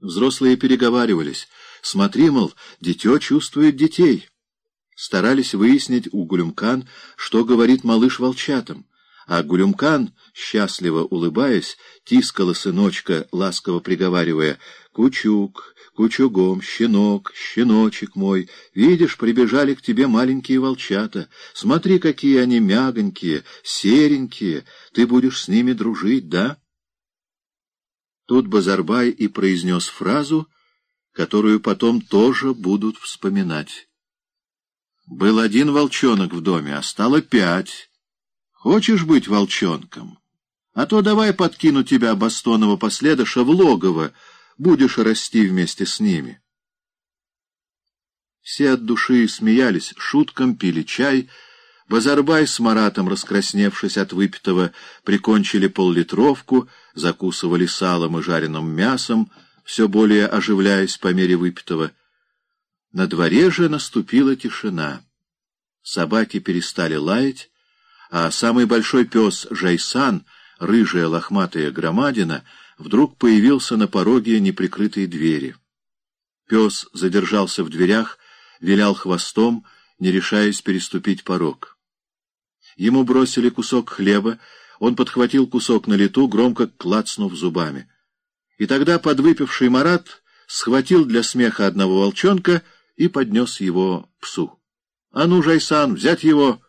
Взрослые переговаривались. Смотри, мол, дитё чувствует детей. Старались выяснить у Гулюмкан, что говорит малыш волчатам. А Гулюмкан, счастливо улыбаясь, тискала сыночка, ласково приговаривая «Кучук, кучугом, щенок, щеночек мой, видишь, прибежали к тебе маленькие волчата. Смотри, какие они мягонькие, серенькие, ты будешь с ними дружить, да?» Тут Базарбай и произнес фразу, которую потом тоже будут вспоминать. «Был один волчонок в доме, а стало пять». Хочешь быть волчонком? А то давай подкину тебя, Бастонова последыша, в логово, будешь расти вместе с ними. Все от души смеялись, шуткам пили чай. Базарбай с Маратом, раскрасневшись от выпитого, прикончили поллитровку, закусывали салом и жареным мясом, все более оживляясь по мере выпитого. На дворе же наступила тишина. Собаки перестали лаять, а самый большой пес Жайсан, рыжая лохматая громадина, вдруг появился на пороге неприкрытой двери. Пес задержался в дверях, вилял хвостом, не решаясь переступить порог. Ему бросили кусок хлеба, он подхватил кусок на лету, громко клацнув зубами. И тогда подвыпивший Марат схватил для смеха одного волчонка и поднес его псу. — А ну, Жайсан, взять его!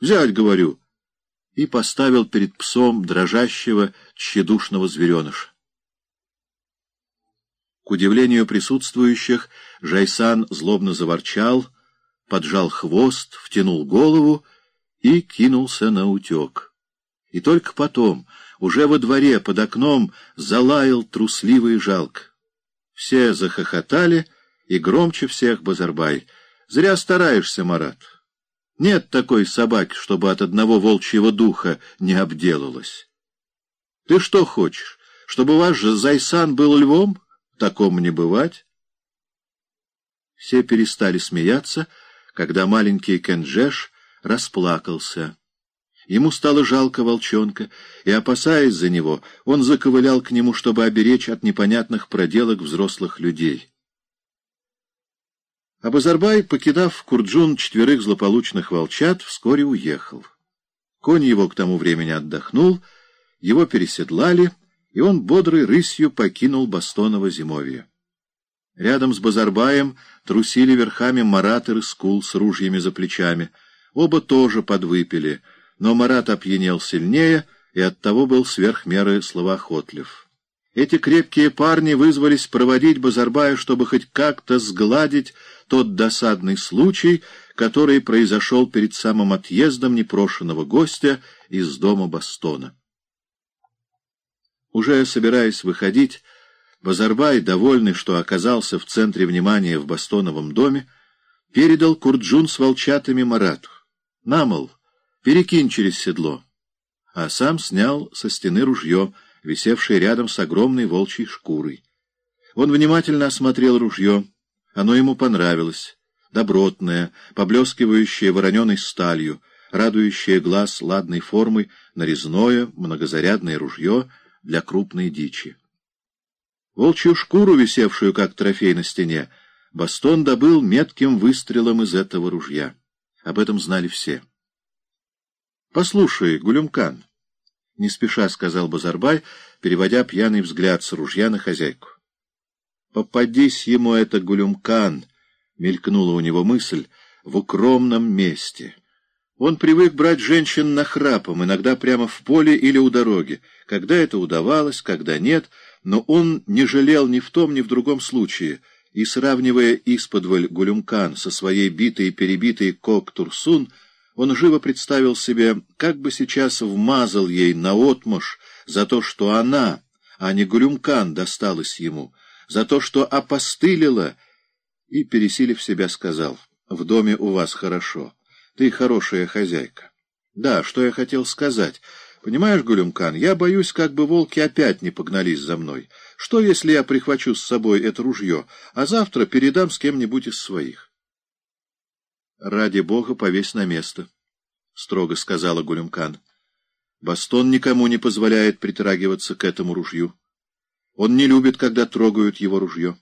Взять, говорю! — и поставил перед псом дрожащего, тщедушного звереныша. К удивлению присутствующих, Жайсан злобно заворчал, поджал хвост, втянул голову и кинулся на утек. И только потом, уже во дворе под окном, залаял трусливо и жалко. Все захохотали, и громче всех Базарбай. «Зря стараешься, Марат». Нет такой собаки, чтобы от одного волчьего духа не обделалась. Ты что хочешь, чтобы ваш Зайсан был львом? Такому не бывать. Все перестали смеяться, когда маленький Кенджеш расплакался. Ему стало жалко волчонка, и, опасаясь за него, он заковылял к нему, чтобы оберечь от непонятных проделок взрослых людей. А Базарбай, покидав Курджун четверых злополучных волчат, вскоре уехал. Конь его к тому времени отдохнул, его переседлали, и он бодрой рысью покинул Бастоново зимовье. Рядом с Базарбаем трусили верхами Марат и Рыскул с ружьями за плечами. Оба тоже подвыпили, но Марат опьянел сильнее и оттого был сверх меры словоохотлив. Эти крепкие парни вызвались проводить Базарбая, чтобы хоть как-то сгладить тот досадный случай, который произошел перед самым отъездом непрошенного гостя из дома Бастона. Уже собираясь выходить, Базарбай, довольный, что оказался в центре внимания в Бастоновом доме, передал Курджун с волчатами Марату. «Намол, перекинь через седло». А сам снял со стены ружье, висевшее рядом с огромной волчьей шкурой. Он внимательно осмотрел ружье, оно ему понравилось, добротное, поблескивающее вороненой сталью, радующее глаз ладной формой, нарезное, многозарядное ружье для крупной дичи. Волчью шкуру, висевшую как трофей на стене, Бастон добыл метким выстрелом из этого ружья. Об этом знали все. — Послушай, Гулюмкан, — не спеша сказал Базарбай, переводя пьяный взгляд с ружья на хозяйку. Попадись ему это гулюмкан, мелькнула у него мысль, в укромном месте. Он привык брать женщин нахрапом, иногда прямо в поле или у дороги. Когда это удавалось, когда нет, но он не жалел ни в том, ни в другом случае, и, сравнивая исподволь Гулюмкан со своей битой и перебитой Кок-Турсун, он живо представил себе, как бы сейчас вмазал ей наотмашь за то, что она, а не Гулюмкан, досталась ему — за то, что опостылила, и, пересилив себя, сказал, «В доме у вас хорошо, ты хорошая хозяйка». «Да, что я хотел сказать. Понимаешь, Гулюмкан, я боюсь, как бы волки опять не погнались за мной. Что, если я прихвачу с собой это ружье, а завтра передам с кем-нибудь из своих?» «Ради бога, повесь на место», — строго сказала Гулюмкан. «Бастон никому не позволяет притрагиваться к этому ружью». Он не любит, когда трогают его ружье.